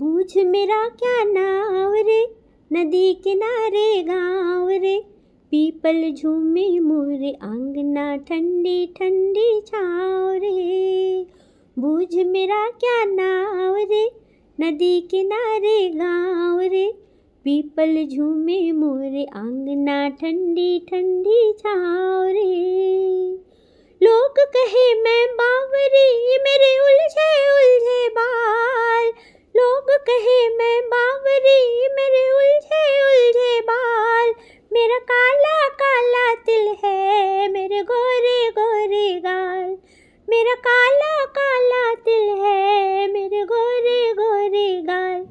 बूझ मेरा क्या नाव रे? नदी किनारे गाँव रे। पीपल झूमे मोरे, आंगना ठंडी ठंडी छाँव रे। बूझ मेरा क्या नाव रे? नदी किनारे गाँव रे। पीपल झूमे मोरे, आंगना ठंडी ठंडी छाँव रे। लोग कहे, मैं बावरी, मेरे उलझे उलझे बाल। लोग कहे, मैं बावरी, मेरे उलझे उलझे बाल। मेरा काला काला तिल है, मेरे गोरे गोरे गाल। मेरा काला काला तिल है, मेरे गोरे गोरे गाल।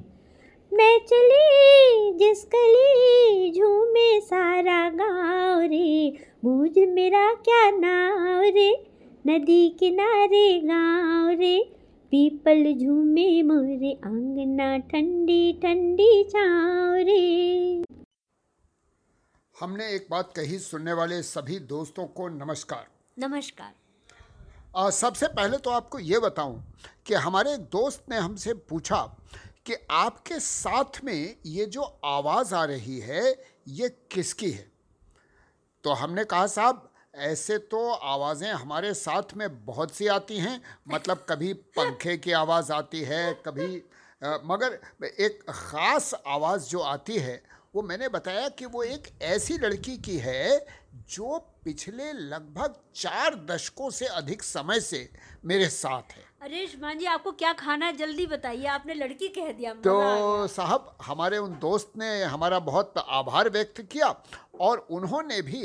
मैं चली जिस कली झूमे सारा गाँव रे। बूझ मेरा क्या नाव रे? नदी किनारे गाँव रे। पीपल झूमे मोरे आंगना ठंडी ठंडी छाँव रे हमने एक बात कही सुनने वाले सभी दोस्तों को नमस्कार। नमस्कार। आ, सबसे पहले तो आपको ये बताऊँ कि हमारे एक दोस्त ने हमसे पूछा कि आपके साथ में ये जो आवाज़ आ रही है ये किसकी है? तो हमने कहा साहब ऐसे तो आवाज़ें हमारे साथ में बहुत सी आती हैं मतलब कभी पंखे की आवाज़ आती है कभी आ, मगर एक ख़ास आवाज़ जो आती है वो मैंने बताया कि वो एक ऐसी लड़की की है जो पिछले लगभग चार दशकों से अधिक समय से मेरे साथ है। अरे शुमान जी आपको क्या खाना है? जल्दी बताइए आपने लड़की कह दिया तो साहब हमारे उन दोस्त ने हमारा बहुत आभार व्यक्त किया और उन्होंने भी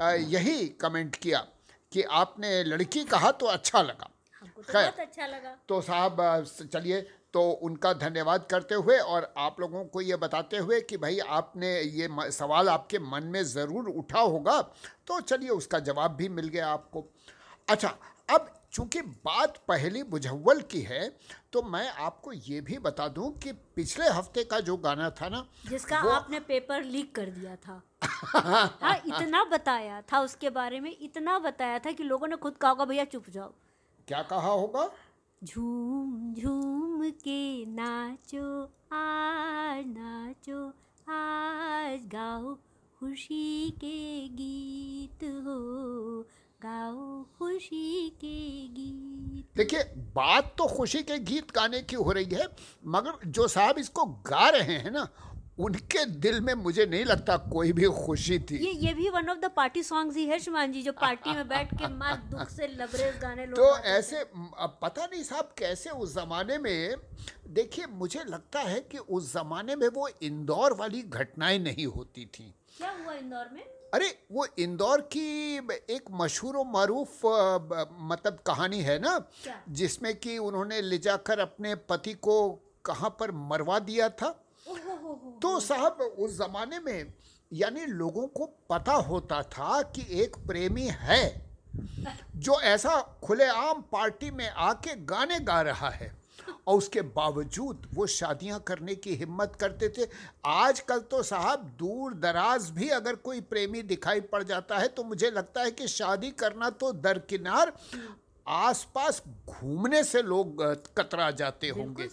यही कमेंट किया कि आपने लड़की कहा तो अच्छा लगा। तो खैर। अच्छा लगा। तो साहब चलिए तो उनका धन्यवाद करते हुए और आप लोगों को ये बताते हुए कि भाई आपने ये सवाल आपके मन में ज़रूर उठा होगा। तो चलिए उसका जवाब भी मिल गया आपको। अच्छा अब चूँकि बात पहली बुझव्वल की है तो मैं आपको ये भी बता दूँ कि पिछले हफ़्ते का जो गाना था ना जिसका वो- आपने पेपर लीक कर दिया था। हाँ इतना बताया था उसके बारे में इतना बताया था कि लोगों ने खुद कहा होगा भैया चुप जाओ। क्या कहा होगा? झूम झूम के नाचो आज नाचो आज गाओ खुशी के गीत हो। गाओ खुशी के गीत। देखिए बात तो खुशी के गीत गाने की हो रही है मगर जो साहब इसको गा रहे हैं ना उनके दिल में मुझे नहीं लगता कोई भी खुशी थी। ये ये भी one of the party songs ही है शुमान जी जो पार्टी में बैठ के मार दुख से लबरेज गाने लोग तो ऐसे पता नहीं साहब कैसे उस जमाने में देखिए मुझे लगता है कि उस जमाने में वो इंदौर वाली घटनाएँ नहीं होती थी। क्या हुआ इंदौर में? अरे वो इंदौर की एक मशहूर व मरूफ मतलब कहानी है ना जिसमें कि उन्होंने ले जाकर अपने पति को कहाँ पर मरवा दिया था। तो साहब उस जमाने में यानी लोगों को पता होता था कि एक प्रेमी है जो ऐसा खुलेआम पार्टी में आके गाने गा रहा है। और उसके बावजूद वो शादियाँ करने की हिम्मत करते थे। आजकल तो साहब दूर दराज भी अगर कोई प्रेमी दिखाई पड़ जाता है तो मुझे लगता है कि शादी करना तो दरकिनार आसपास घूमने से लोग कतरा जाते होंगे।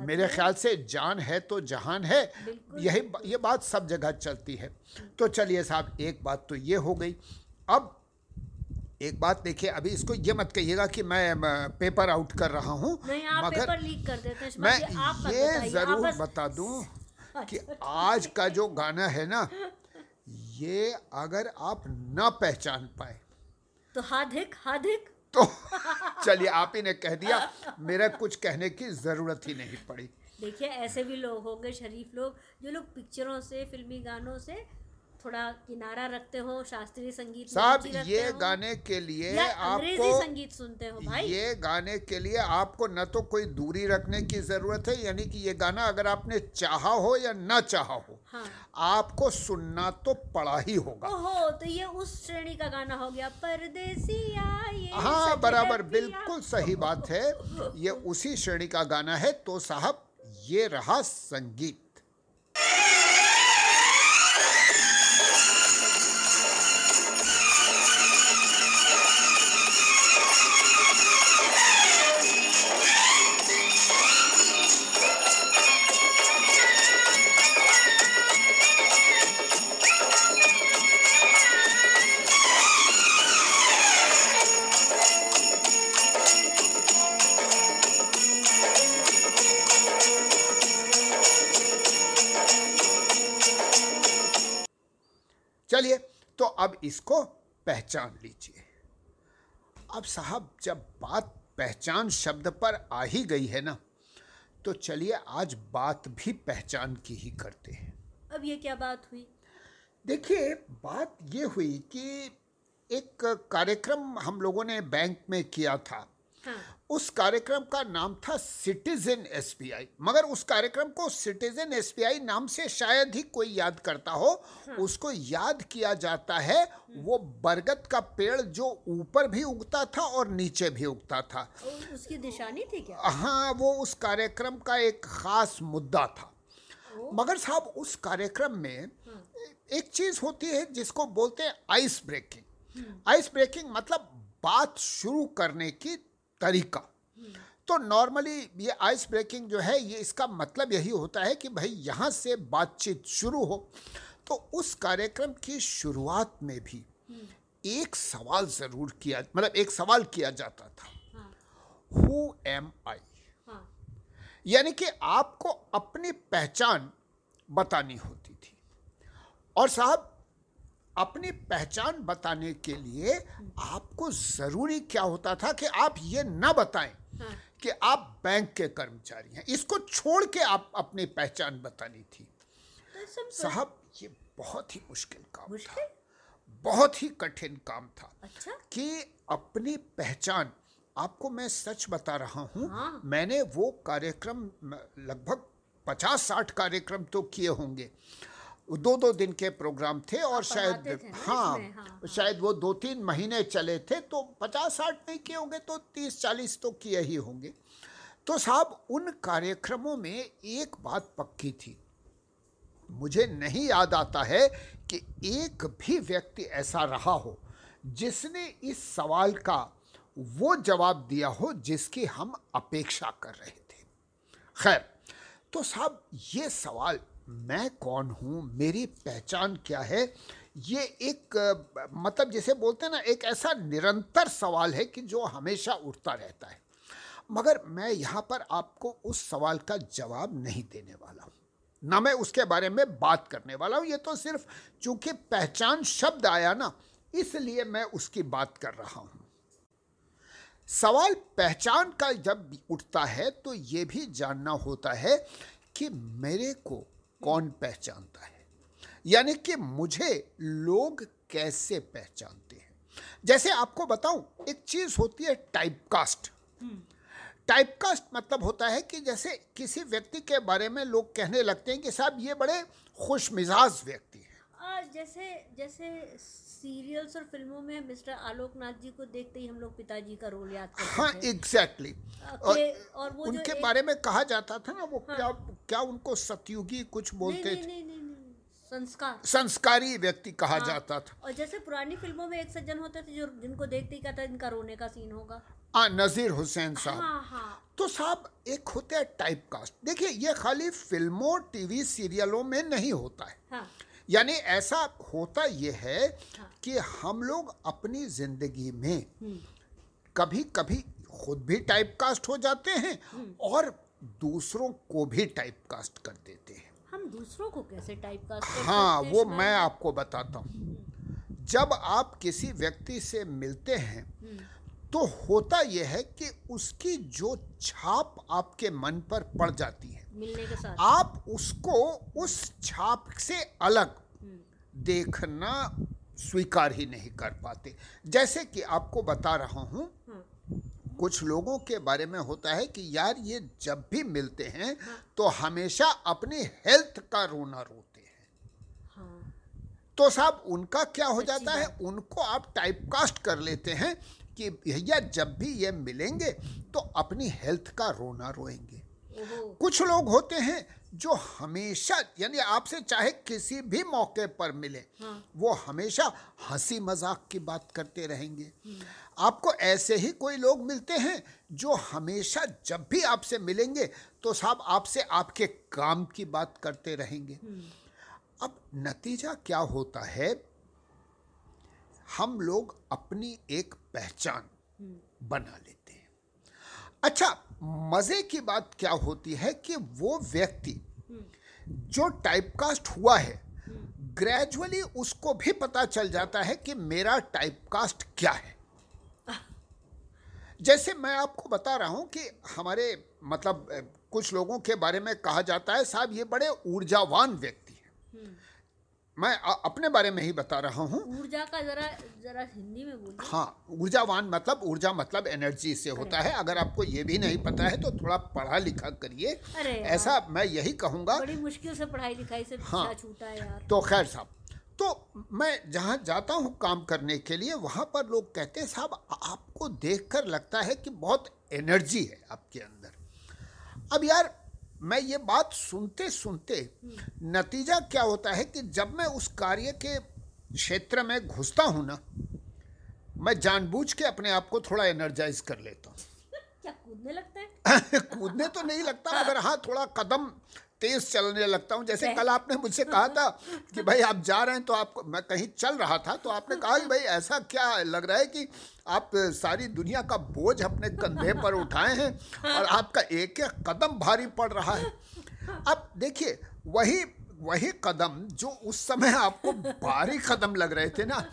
मेरे ख्याल से जान है तो जहान है। यही ये बात सब जगह चलती है। तो चलिए साहब एक बात तो ये हो गई। अब एक बात देखिए अभी इसको ये मत कहिएगा कि मैं पेपर आउट कर रहा हूँ मगर पेपर लीक कर देते हैं मैं आप ये ज़रूर बस- बता दूँ कि आज का जो गाना है ना ये अगर आप ना पहचान पाए। तो हाधिक हाधिक तो चलिए आप ही ने कह दिया मेरा कुछ कहने की ज़रूरत ही नहीं पड़ी। देखिए ऐसे भी लोग होंगे शरीफ लोग जो लोग पिक्चरों से फिल्मी गानों से थोड़ा किनारा रखते हो शास्त्रीय संगीत साहब ये हो, गाने के लिए आपको संगीत सुनते हो भाई? ये गाने के लिए आपको न तो कोई दूरी रखने की ज़रूरत है यानी कि ये गाना अगर आपने चाहा हो या ना चाहा हो हाँ। आपको सुनना तो पड़ा ही होगा। ओहो तो ये उस श्रेणी का गाना हो गया परदेसी हाँ बराबर बिल्कुल सही बात है ये उसी श्रेणी का गाना है तो साहब ये रहा संगीत। चलिए तो अब इसको पहचान लीजिए। अब साहब जब बात पहचान शब्द पर आ ही गई है ना तो चलिए आज बात भी पहचान की ही करते हैं। अब ये क्या बात हुई? देखिए बात ये हुई कि एक कार्यक्रम हम लोगों ने बैंक में किया था। हाँ। उस कार्यक्रम का नाम था सिटीजन एसबीआई। मगर उस कार्यक्रम को सिटीजन एसबीआई नाम से शायद ही कोई याद करता हो हाँ। उसको याद किया जाता है वो बरगद का पेड़ जो ऊपर भी उगता था और नीचे भी उगता था। उसकी निशानी थी क्या? हाँ वो उस कार्यक्रम का एक खास मुद्दा था। मगर साहब उस कार्यक्रम में हाँ। एक चीज़ होती है जिसको बोलते हैं आइस ब्रेकिंग। आइस ब्रेकिंग मतलब बात शुरू करने की तरीका। तो नॉर्मली ये आइस ब्रेकिंग जो है ये इसका मतलब यही होता है कि भाई यहाँ से बातचीत शुरू हो। तो उस कार्यक्रम की शुरुआत में भी एक सवाल ज़रूर किया मतलब एक सवाल किया जाता था। हाँ। एम आई यानी कि आपको अपनी पहचान बतानी होती थी। और साहब अपनी पहचान बताने के लिए आपको ज़रूरी क्या होता था कि आप ये ना बताएँ हाँ। कि आप बैंक के कर्मचारी हैं। इसको छोड़ के आप अपनी पहचान बतानी थी। तो साहब ये बहुत ही मुश्किल काम मुश्किल? था बहुत ही कठिन काम था अच्छा। कि अपनी पहचान आपको मैं सच बता रहा हूँ हाँ। मैंने वो कार्यक्रम लगभग पचास साठ कार्यक्रम तो किए होंगे। दो दो दिन के प्रोग्राम थे और शायद थे हाँ, हाँ, हाँ। शायद वो दो तीन महीने चले थे तो पचास साठ नहीं किए होंगे तो तीस चालीस तो किए ही होंगे। तो साहब उन कार्यक्रमों में एक बात पक्की थी। मुझे नहीं याद आता है कि एक भी व्यक्ति ऐसा रहा हो जिसने इस सवाल का वो जवाब दिया हो जिसकी हम अपेक्षा कर रहे थे। खैर तो साहब ये सवाल मैं कौन हूँ? मेरी पहचान क्या है? ये एक मतलब जैसे बोलते हैं ना, एक ऐसा निरंतर सवाल है कि जो हमेशा उठता रहता है। मगर मैं यहाँ पर आपको उस सवाल का जवाब नहीं देने वाला हूँ। ना मैं उसके बारे में बात करने वाला हूँ। ये तो सिर्फ़ चूँकि पहचान शब्द आया ना, इसलिए मैं उसकी बात कर रहा हूँ। सवाल पहचान का जब उठता है तो ये भी जानना होता है कि मेरे को कौन पहचानता है? यानी कि मुझे लोग कैसे पहचानते हैं? जैसे आपको बताऊँ एक चीज़ होती है टाइपकास्ट। टाइपकास्ट मतलब होता है कि जैसे किसी व्यक्ति के बारे में लोग कहने लगते हैं कि साहब ये बड़े खुश मिजाज व्यक्ति हैं आ, जैसे जैसे सीरियल्स और फ़िल्मों में मिस्टर आलोकनाथ जी को देखते ही हम लोग पिताजी का रोल याद करते हाँ एग्जैक्टली के- और वो जो उनके एक- बारे में कहा जाता था ना वो हाँ, क्या क्या उनको सतयुगी कुछ बोलते नहीं थे? नहीं नहीं नहीं संस्कार। संस्कारी व्यक्ति कहा हाँ। जाता था। और जैसे पुरानी फ़िल्मों में एक सज्जन होते थे जो जिनको देखते ही कहता इनका रोने का सीन होगा। हाँ नजीर हुसैन साहब। हाँ हाँ। तो साहब एक होता है टाइप कास्ट देखिए ये खाली फ़िल्मों टीवी सीरियलों में नहीं होता है। हाँ। यानी ऐसा होता ये है हाँ। कि हम लोग अपनी ज़िंदगी में हम्म, कभी कभी खुद भी टाइप कास्ट हो जाते हैं हम्म। और दूसरों को भी टाइप कास्ट कर देते हैं। हम दूसरों को कैसे टाइप कास्ट हाँ वो मैं आपको बताता हूँ। जब आप किसी व्यक्ति से मिलते हैं हम्म, तो होता यह है कि उसकी जो छाप आपके मन पर पड़ जाती है। मिलने के साथ। आप उसको उस छाप से अलग हम्म, देखना स्वीकार ही नहीं कर पाते। जैसे कि आपको बता रहा हूँ कुछ लोगों के बारे में होता है कि यार ये जब भी मिलते हैं तो हमेशा अपनी हेल्थ का रोना रोते हैं। हाँ। तो साहब उनका क्या हो जाता है उनको आप टाइपकास्ट कर लेते हैं कि भैया जब भी ये मिलेंगे तो अपनी हेल्थ का रोना रोएँगे। कुछ लोग होते हैं जो हमेशा यानी आपसे चाहे किसी भी मौके पर मिले हाँ। वो हमेशा हँसी मज़ाक की बात करते रहेंगे। आपको ऐसे ही कोई लोग मिलते हैं जो हमेशा जब भी आपसे मिलेंगे तो साहब आपसे आपके काम की बात करते रहेंगे। अब नतीजा क्या होता है? हम लोग अपनी एक पहचान बना लेते हैं। अच्छा मज़े की बात क्या होती है कि वो व्यक्ति जो टाइपकास्ट हुआ है ग्रेजुअली उसको भी पता चल जाता है कि मेरा टाइपकास्ट क्या है। जैसे मैं आपको बता रहा हूँ कि हमारे मतलब कुछ लोगों के बारे में कहा जाता है, साहब, ये बड़े ऊर्जावान व्यक्ति हैं। मैं अपने बारे में ही बता रहा हूँ। ऊर्जा का जरा जरा हिंदी में बोलिए। हाँ ऊर्जावान मतलब ऊर्जा मतलब एनर्जी से होता है। अगर आपको ये भी नहीं पता है तो थोड़ा पढ़ा लिखा करिए ऐसा मैं यही कहूँगा। बड़ी मुश्किल से पढ़ाई लिखाई से हाँ। छूटा है यार। तो खैर साहब तो मैं जहाँ जाता हूँ काम करने के लिए वहाँ पर लोग कहते हैं साहब आपको देखकर लगता है कि बहुत एनर्जी है आपके अंदर। अब यार मैं ये बात सुनते सुनते नतीजा क्या होता है कि जब मैं उस कार्य के क्षेत्र में घुसता हूँ ना मैं जानबूझ के अपने आप को थोड़ा एनर्जाइज कर लेता हूँ। क्या कूदने लगता है? कूदने तो नहीं लगता मगर हाँ थोड़ा कदम तेज चलने लगता हूँ। जैसे कल आपने मुझसे कहा था कि भाई आप जा रहे हैं तो आपको मैं कहीं चल रहा था तो आपने कहा कि भाई ऐसा क्या लग रहा है कि आप सारी दुनिया का बोझ अपने कंधे पर उठाए हैं और आपका एक एक कदम भारी पड़ रहा है। अब देखिए वही वही कदम जो उस समय आपको भारी कदम लग रहे थे ना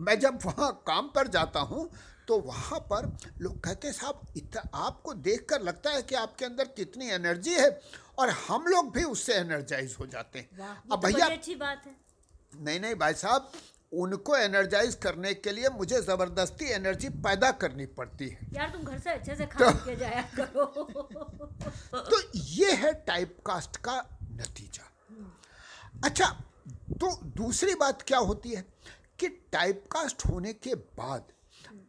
मैं जब वहाँ काम पर जाता हूँ तो वहाँ पर लोग कहते हैं साहब इतना आपको देखकर लगता है कि आपके अंदर कितनी एनर्जी है और हम लोग भी उससे एनर्जाइज हो जाते हैं। अब तो भैया अच्छी बात है। नहीं नहीं भाई साहब उनको एनर्जाइज करने के लिए मुझे ज़बरदस्ती एनर्जी पैदा करनी पड़ती है। यार तुम घर से अच्छे से खा तो, के जाया करो। तो ये है टाइपकास्ट का नतीजा। अच्छा तो दूसरी बात क्या होती है कि टाइपकास्ट होने के बाद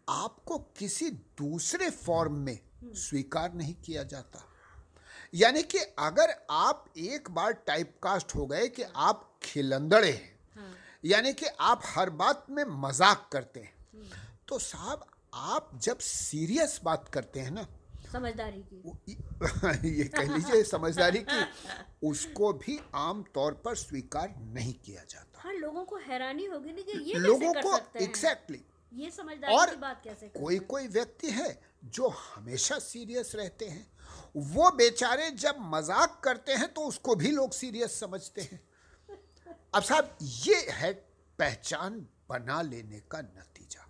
आपको किसी दूसरे फॉर्म में स्वीकार नहीं किया जाता। यानी कि अगर आप एक बार टाइपकास्ट हो गए कि आप खिलंदड़े हैं हाँ। यानी कि आप हर बात में मज़ाक करते हैं तो साहब आप जब सीरियस बात करते हैं ना समझदारी की। ये कह लीजिए समझदारी की उसको भी आम तौर पर स्वीकार नहीं किया जाता। हाँ लोगों को हैरानी होगी ना कि ये लोगों कैसे कर को सकते हैं। एग्जैक्टली ये समझदारी और की बात कैसे कोई कोई व्यक्ति है जो हमेशा सीरियस रहते हैं वो बेचारे जब मज़ाक करते हैं तो उसको भी लोग सीरियस समझते हैं। अब साहब ये है पहचान बना लेने का नतीजा।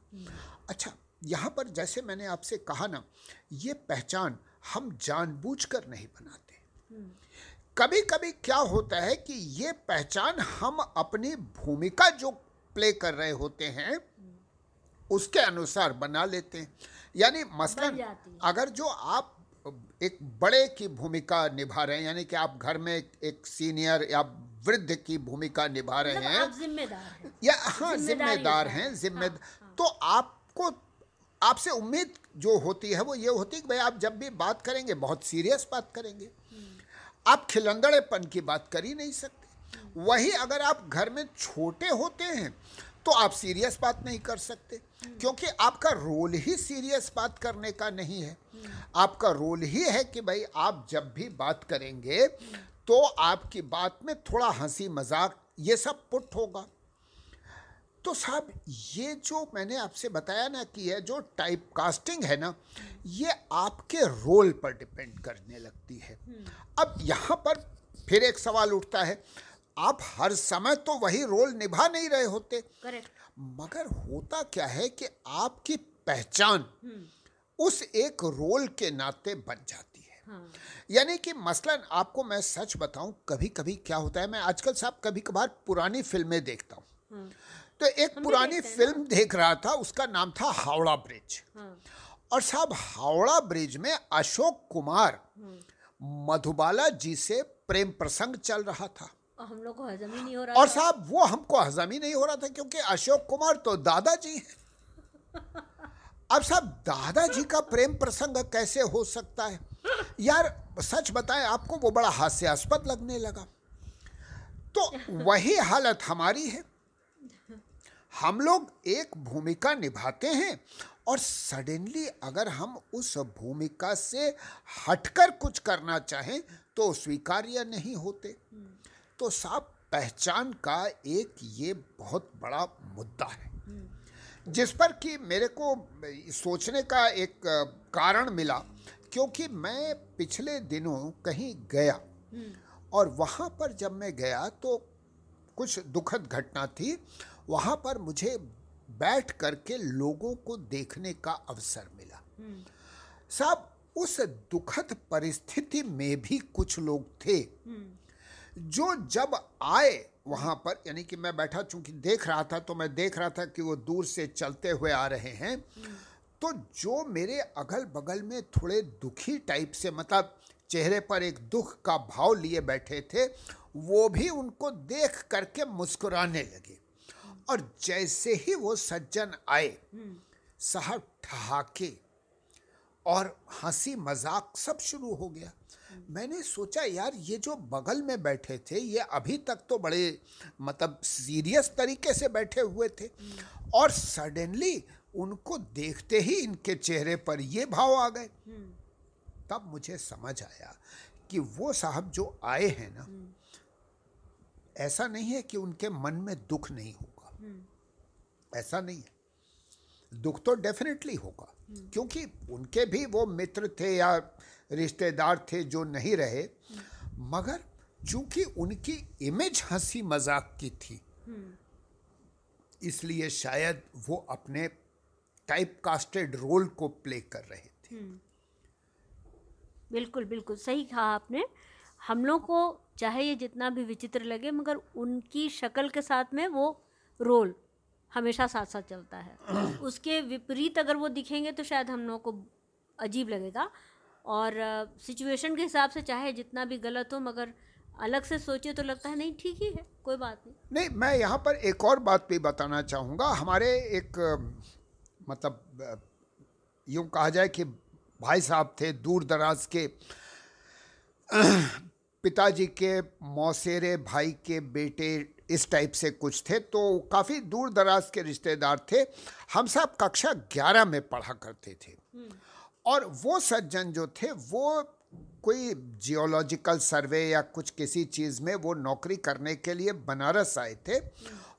अच्छा यहाँ पर जैसे मैंने आपसे कहा ना ये पहचान हम जानबूझकर नहीं बनाते। कभी कभी क्या होता है कि ये पहचान हम अपनी भूमिका जो प्ले कर रहे होते हैं उसके अनुसार बना लेते हैं। यानी मसलन। अगर जो आप एक बड़े की भूमिका निभा रहे हैं यानी कि आप घर में एक सीनियर या वृद्ध की भूमिका निभा रहे मतलब हैं। आप जिम्मेदार हैं। या हाँ जिम्मेदार हैं जिम्मेदार हाँ, तो आपको आपसे उम्मीद जो होती है वो ये होती है कि भाई आप जब भी बात करेंगे बहुत सीरियस बात करेंगे। आप खिलंदड़ेपन की बात कर ही नहीं सकते। वही अगर आप घर में छोटे होते हैं तो आप सीरियस बात नहीं कर सकते। क्योंकि आपका रोल ही सीरियस बात करने का नहीं है। आपका रोल ही है कि भाई आप जब भी बात करेंगे तो आपकी बात में थोड़ा हँसी मज़ाक, ये सब पुट होगा। तो साहब, ये जो मैंने आपसे बताया ना कि ये जो टाइप कास्टिंग है ना, ये आपके रोल पर डिपेंड करने लगती है। अब यहाँ पर फिर एक सवाल उठता है आप हर समय तो वही रोल निभा नहीं रहे होते। करेक्ट मगर होता क्या है कि आपकी पहचान उस एक रोल के नाते बन जाती है। हाँ। यानी कि मसलन आपको मैं सच बताऊँ कभी कभी क्या होता है मैं आजकल साहब कभी कभार पुरानी फ़िल्में देखता हूँ। हाँ। तो एक पुरानी हैं फ़िल्म देख रहा था उसका नाम था हावड़ा ब्रिज। हाँ। और साहब हावड़ा ब्रिज में अशोक कुमार मधुबाला जी से प्रेम प्रसंग चल रहा था। हम लोग को हजम ही नहीं हो रहा और साहब वो हमको हजम ही नहीं हो रहा था क्योंकि अशोक कुमार तो दादाजी हैं। अब साहब दादाजी का प्रेम प्रसंग कैसे हो सकता है? यार सच बताएँ आपको वो बड़ा हास्यास्पद लगने लगा। तो वही हालत हमारी है। हम लोग एक भूमिका निभाते हैं और सडनली अगर हम उस भूमिका से हटकर कुछ करना चाहें तो स्वीकार्य नहीं होते। तो साहब, पहचान का एक ये बहुत बड़ा मुद्दा है। जिस पर कि मेरे को सोचने का एक कारण मिला, क्योंकि मैं पिछले दिनों कहीं गया और वहाँ पर जब मैं गया तो कुछ दुखद घटना थी। वहाँ पर मुझे बैठ करके लोगों को देखने का अवसर मिला। साहब, उस दुखद परिस्थिति में भी कुछ लोग थे। जो जब आए वहाँ पर, यानी कि मैं बैठा चूँकि देख रहा था तो मैं देख रहा था कि वो दूर से चलते हुए आ रहे हैं। तो जो मेरे अगल बगल में थोड़े दुखी टाइप से मतलब चेहरे पर एक दुख का भाव लिए बैठे थे, वो भी उनको देख करके मुस्कुराने लगे। और जैसे ही वो सज्जन आए, साहब ठहाके, और हँसी मज़ाक सब शुरू हो गया। मैंने सोचा, यार, ये जो बगल में बैठे थे, ये अभी तक तो बड़े मतलब सीरियस तरीके से बैठे हुए थे। और सडनली उनको देखते ही इनके चेहरे पर ये भाव आ गए। तब मुझे समझ आया कि वो साहब जो आए हैं ना, ऐसा नहीं है कि उनके मन में दुख नहीं होगा। ऐसा नहीं है। दुख तो डेफिनेटली होगा। क्योंकि उनके भी वो मित्र थे या रिश्तेदार थे जो नहीं रहे, मगर चूँकि उनकी इमेज हँसी मज़ाक की थी, इसलिए शायद वो अपने टाइप कास्टेड रोल को प्ले कर रहे थे। बिल्कुल बिल्कुल, सही कहा आपने। हम लोग को, चाहे ये जितना भी विचित्र लगे, मगर उनकी शक्ल के साथ में वो रोल हमेशा साथ साथ चलता है। उसके विपरीत अगर वो दिखेंगे तो शायद हम लोगों को अजीब लगेगा। और सिचुएशन के हिसाब से चाहे जितना भी गलत हो मगर अलग से सोचे तो लगता है नहीं ठीक ही है कोई बात नहीं। नहीं मैं यहाँ पर एक और बात भी बताना चाहूँगा। हमारे एक मतलब यूँ कहा जाए कि भाई साहब थे दूर दराज के पिताजी के मौसेरे भाई के बेटे इस टाइप से कुछ थे तो काफ़ी दूर दराज के रिश्तेदार थे। हम सब कक्षा ग्यारह में पढ़ा करते थे। और वो सज्जन जो थे, वो कोई जियोलॉजिकल सर्वे या कुछ किसी चीज़ में वो नौकरी करने के लिए बनारस आए थे।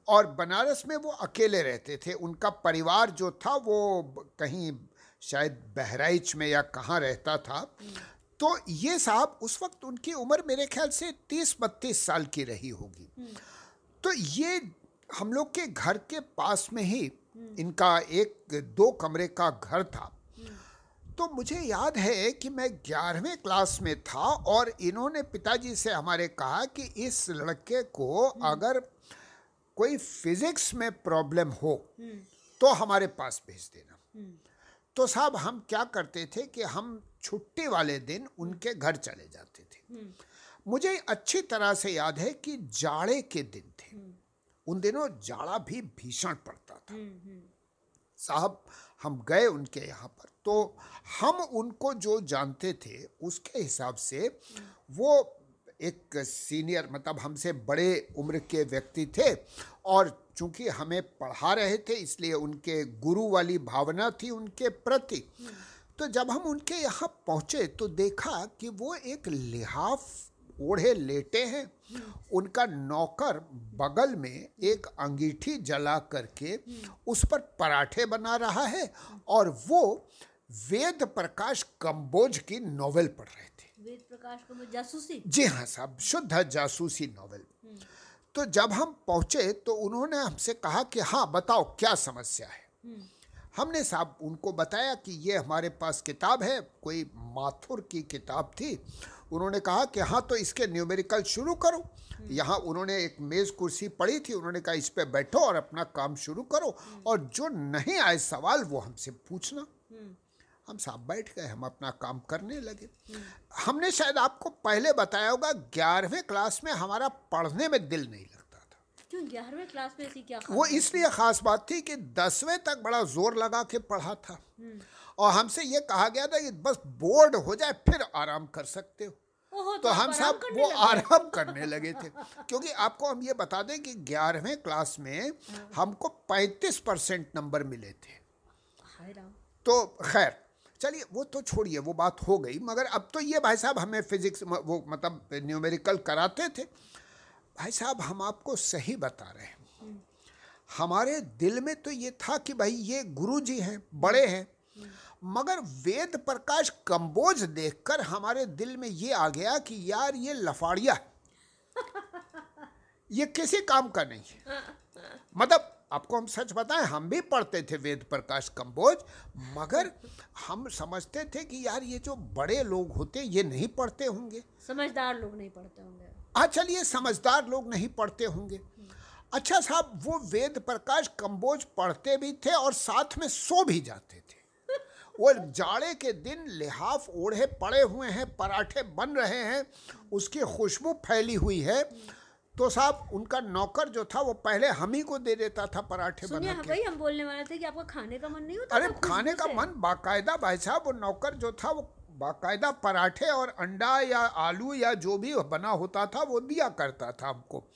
और बनारस में वो अकेले रहते थे। उनका परिवार जो था, वो कहीं शायद बहराइच में या कहाँ रहता था। तो ये साहब उस वक्त उनकी उम्र मेरे ख्याल से तीस बत्तीस साल की रही होगी। तो ये हम लोग के घर के पास में ही इनका एक दो कमरे का घर था। तो मुझे याद है कि मैं ग्यारहवें क्लास में था और इन्होंने पिताजी से हमारे कहा कि इस लड़के को अगर कोई फिजिक्स में प्रॉब्लम हो तो हमारे पास भेज देना। तो साहब हम क्या करते थे कि हम छुट्टी वाले दिन उनके घर चले जाते थे। मुझे अच्छी तरह से याद है कि जाड़े के दिन थे। उन दिनों जाड़ा भी भीषण पड़ता था। साहब हम गए उनके यहाँ पर। तो हम उनको जो जानते थे उसके हिसाब से वो एक सीनियर मतलब हमसे बड़े उम्र के व्यक्ति थे और चूँकि हमें पढ़ा रहे थे इसलिए उनके गुरु वाली भावना थी उनके प्रति। तो जब हम उनके यहाँ पहुँचे तो देखा कि वो एक लिहाफ ओढ़े लेटे हैं उनका नौकर बगल में एक अंगीठी जला करके उस पर पराठे बना रहा है और वो वेद प्रकाश कंबोज की नोवेल पढ़ रहे थे। वेद प्रकाश को जासूसी? जी हाँ साहब शुद्ध जासूसी नोवेल। तो जब हम पहुँचे तो उन्होंने हमसे कहा कि हाँ बताओ क्या समस्या है? हमने साहब उनको बताया कि ये हमारे पास किताब है कोई माथुर की किताब थी उन्होंने कहा कि हाँ तो इसके न्यूमेरिकल शुरू करो। यहाँ उन्होंने एक मेज़ कुर्सी पड़ी थी उन्होंने कहा इस पे बैठो और अपना काम शुरू करो। और जो नहीं आए सवाल वो हमसे पूछना। हम साहब बैठ गए हम अपना काम करने लगे। हमने शायद आपको पहले बताया होगा ग्यारहवें क्लास में हमारा पढ़ने में दिल नहीं लगता था। क्यों ग्यारहवें क्लास में ऐसी क्या वो इसलिए खास बात थी कि दसवें तक बड़ा ज़ोर लगा के पढ़ा था। और हमसे ये कहा गया था कि बस बोर्ड हो जाए फिर आराम कर सकते हो। तो हम सब वो। आराम करने लगे थे। क्योंकि आपको हम ये बता दें कि ग्यारहवें क्लास में हमको पैंतीस परसेंट नंबर मिले थे। तो खैर चलिए वो तो छोड़िए वो बात हो गई मगर अब तो ये भाई साहब हमें फिजिक्स वो मतलब न्यूमेरिकल कराते थे। भाई साहब हम आपको सही बता रहे हैं। हमारे दिल में तो ये था कि भाई ये गुरु जी हैं बड़े हैं। मगर वेद प्रकाश कंबोज देखकर हमारे दिल में ये आ गया कि यार ये लफाड़िया है। ये किसी काम का नहीं है। मतलब आपको हम सच बताएँ हम भी पढ़ते थे वेद प्रकाश कंबोज मगर हम समझते थे कि यार ये जो बड़े लोग होते ये नहीं पढ़ते होंगे। समझदार लोग नहीं पढ़ते होंगे। हाँ चलिए समझदार लोग नहीं पढ़ते होंगे। अच्छा साहब वो वेद प्रकाश कंबोज पढ़ते भी थे और साथ में सो भी जाते थे। वो जाड़े के दिन लिहाफ ओढ़े पड़े हुए हैं पराठे बन रहे हैं उसकी खुशबू फैली हुई है। तो साहब उनका नौकर जो था वो पहले हम ही को दे देता था पराठे बना हाँ के भाई हम बोलने वाले थे कि आपका खाने का मन नहीं होता अरे खाने का मन बाकायदा भाई साहब वो नौकर जो था वो बाकायदा पराठे और अंडा या आलू या जो भी बना होता था वो दिया करता था हमको।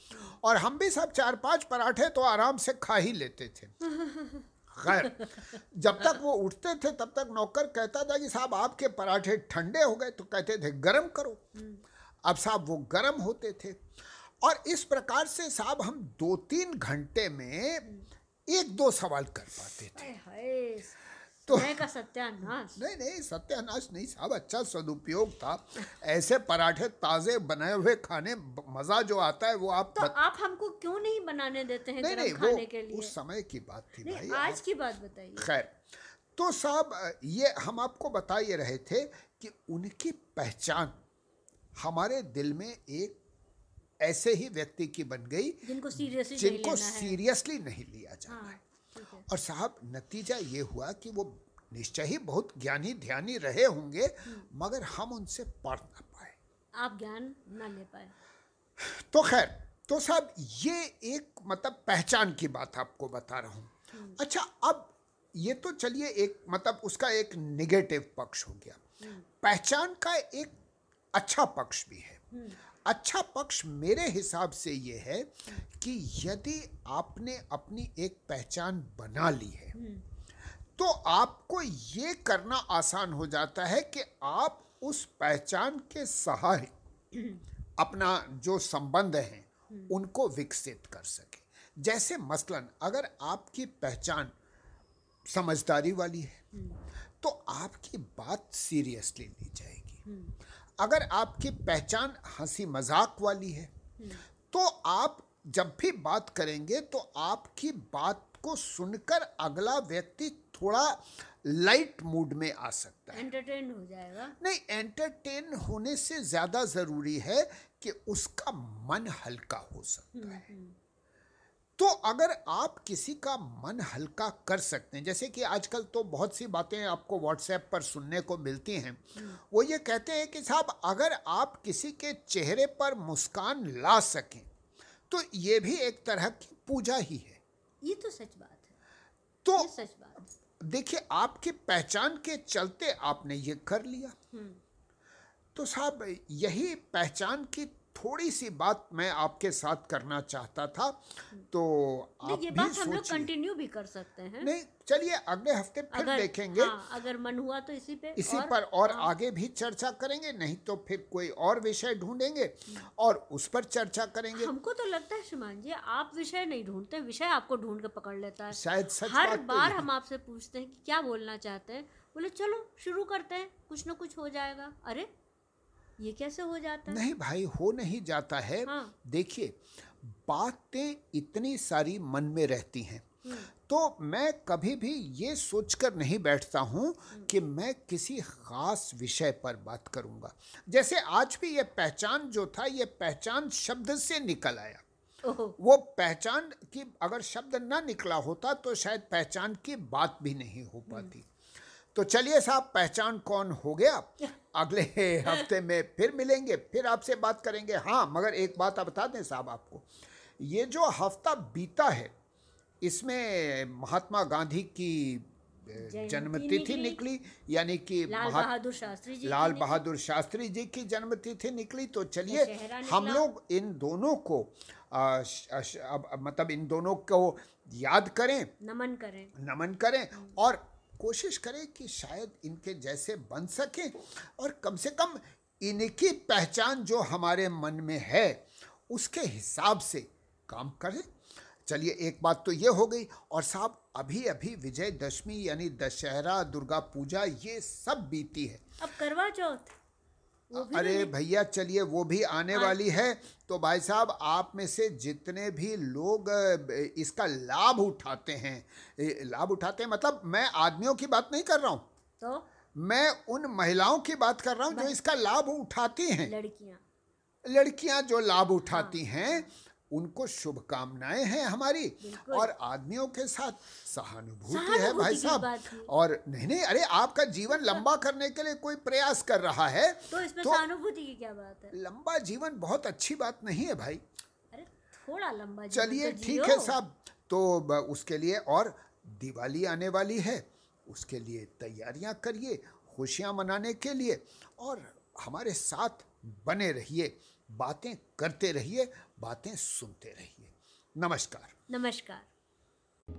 और हम भी सब चार पाँच पराठे तो आराम से खा ही लेते थे। खैर, जब तक वो उठते थे, तब तक नौकर कहता था कि साहब, आपके पराठे ठंडे हो गए तो कहते थे, गरम करो। अब साहब, वो गरम होते थे। और इस प्रकार से साहब, हम दो तीन घंटे में एक दो सवाल कर पाते थे। तो- का सत्यानाश। नहीं नहीं सत्यानाश नहीं साहब अच्छा सदुपयोग था। ऐसे पराठे ताजे बनाए हुए खाने मज़ा जो आता है वो आप तो बत... आप हमको क्यों नहीं बनाने देते हैं नहीं नहीं खाने के लिए? उस समय की बात थी भाई नहीं आज की बात बताइए। खैर तो साहब ये हम आपको बता ये रहे थे कि उनकी पहचान हमारे दिल में एक ऐसे ही व्यक्ति की बन गई जिनको सीरियसली नहीं जिनको सीरियसली नहीं लिया जाना हाँ। है ठीक है। और साहब नतीजा ये हुआ कि वो निश्चय ही बहुत ज्ञानी ध्यानी रहे होंगे मगर हम उनसे पढ़ ना पाए। आप ज्ञान ना ले पाए। तो खैर तो साहब ये एक मतलब पहचान की बात आपको बता रहा हूँ। अच्छा अब ये तो चलिए एक मतलब उसका एक निगेटिव पक्ष हो गया। पहचान का एक अच्छा पक्ष भी है। अच्छा पक्ष मेरे हिसाब से ये है कि यदि आपने अपनी एक पहचान बना ली है तो आपको ये करना आसान हो जाता है कि आप उस पहचान के सहारे अपना जो संबंध हैं उनको विकसित कर सके। जैसे मसलन अगर आपकी पहचान समझदारी वाली है तो आपकी बात सीरियसली ली जाएगी। अगर आपकी पहचान हँसी मज़ाक वाली है तो आप जब भी बात करेंगे तो आपकी बात को सुनकर अगला व्यक्ति थोड़ा लाइट मूड में आ सकता है। एंटरटेन हो जाएगा। नहीं एंटरटेन होने से ज़्यादा ज़रूरी है कि उसका मन हल्का हो सकता है। तो अगर आप किसी का मन हल्का कर सकते हैं जैसे कि आजकल तो बहुत सी बातें आपको व्हाट्सएप पर सुनने को मिलती हैं वो ये कहते हैं कि साहब अगर आप किसी के चेहरे पर मुस्कान ला सकें तो ये भी एक तरह की पूजा ही है। ये तो सच बात है। तो सच बात देखिए आपकी पहचान के चलते आपने ये कर लिया। तो साहब यही पहचान की थोड़ी सी बात मैं आपके साथ करना चाहता था तो आप ये भी बात हम लोग कंटिन्यू भी कर सकते हैं। नहीं चलिए अगले हफ़्ते फिर अगर देखेंगे। हाँ, अगर मन हुआ तो इसी पे इसी और- पर और हाँ। आगे भी चर्चा करेंगे नहीं तो फिर कोई और विषय ढूंढेंगे और उस पर चर्चा करेंगे। हमको तो लगता है श्रीमान जी आप विषय नहीं ढूंढते विषय आपको ढूंढ के पकड़ लेता है। शायद सच हर तो बार हम आपसे पूछते हैं कि क्या बोलना चाहते हैं बोले चलो शुरू करते हैं कुछ ना कुछ हो जाएगा। अरे ये कैसे हो जाता है? नहीं भाई हो नहीं जाता है। हाँ। देखिए बातें इतनी सारी मन में रहती हैं। तो मैं कभी भी ये सोचकर नहीं बैठता हूँ कि मैं किसी खास विषय पर बात करूँगा। जैसे आज भी ये पहचान जो था ये पहचान शब्द से निकल आया। वो पहचान की अगर शब्द ना निकला होता तो शायद पहचान की बात भी नहीं हो पाती। तो चलिए साहब पहचान कौन हो गया? अगले हफ़्ते में फिर मिलेंगे फिर आपसे बात करेंगे। हाँ मगर एक बात आप बता दें साहब आपको। ये जो हफ़्ता बीता है इसमें महात्मा गांधी की अ, जयंती जन्म तिथि निकली। यानी कि लाल बहादुर शास्त्री जी की लाल भी- बहादुर शास्त्री जी की जन्मतिथि निकली। तो चलिए हम लोग इन दोनों को आ, श- श- अब- अब मतलब इन दोनों को याद करें। नमन करें। नमन करें और कोशिश करें कि शायद इनके जैसे बन सके और कम से कम इनकी पहचान जो हमारे मन में है, उसके हिसाब से काम करें। चलिए, एक बात तो ये हो गई और साहब अभी अभी विजयदशमी यानी दशहरा, दुर्गा पूजा ये सब बीती है। अब करवा चौथ। अरे भैया चलिए वो भी आने हाँ। वाली है। तो भाई साहब आप में से जितने भी लोग इसका लाभ उठाते हैं लाभ उठाते हैं मतलब मैं आदमियों की बात नहीं कर रहा हूँ। तो? मैं उन महिलाओं की बात कर रहा हूँ जो इसका लाभ उठाती हैं। लड़कियाँ। लड़कियाँ जो लाभ उठाती हाँ। हैं उनको शुभकामनाएँ हैं हमारी और आदमियों के साथ सहानुभूति है भाई साहब। और नहीं नहीं अरे आपका जीवन लंबा करने के लिए कोई प्रयास कर रहा है तो इसमें तो- सहानुभूति की क्या बात है? लंबा जीवन बहुत अच्छी बात नहीं है भाई। अरे थोड़ा लंबा चलिए तो ठीक है साहब तो उसके लिए और दिवाली आने वाली है उसके लिए तैयारियाँ करिए खुशियाँ मनाने के लिए और हमारे साथ बने रहिए बातें करते रहिए बातें सुनते रहिए। नमस्कार। नमस्कार।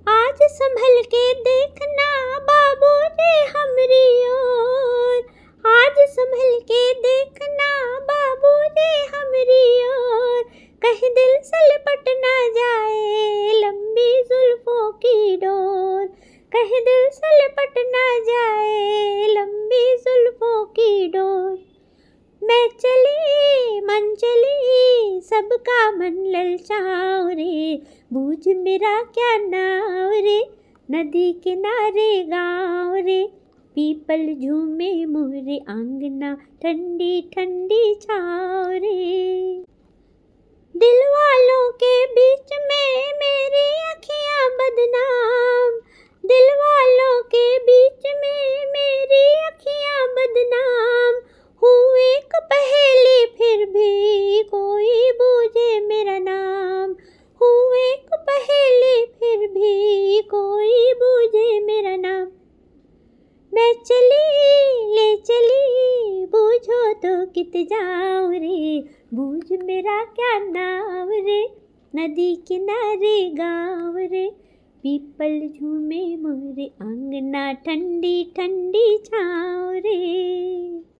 आज संभल के देखना बाबू ने हमरी ओर। आज संभल के देखना बाबू जी हमरी ओर। कहीं दिल से लिपट ना जाए लंबी जुल्फों की डोर। कहीं दिल से लिपट ना जाए लंबी जुल्फों की डोर। मैं चली, मन चली, सबका मन ललचाओ रे। बूझ मेरा क्या नाव रे? नदी किनारे गाँव रे। पीपल झूमे मोरे आंगना ठंडी ठंडी छाव रे। दिल वालों के बीच में मेरी अखियाँ बदनाम। दिल वालों के बीच में मेरी अखियाँ बदनाम। एक पहेली फिर भी कोई बूझे मेरा नाम। हूँ एक पहेली फिर भी कोई बूझे मेरा नाम। मैं चली, ले चली, बूझो तो कित जाओ रे। बूझ मेरा क्या नाम रे? नदी किनारे गाँव रे। पीपल झूमे मोरे आंगना ठंडी ठंडी छाँव रे।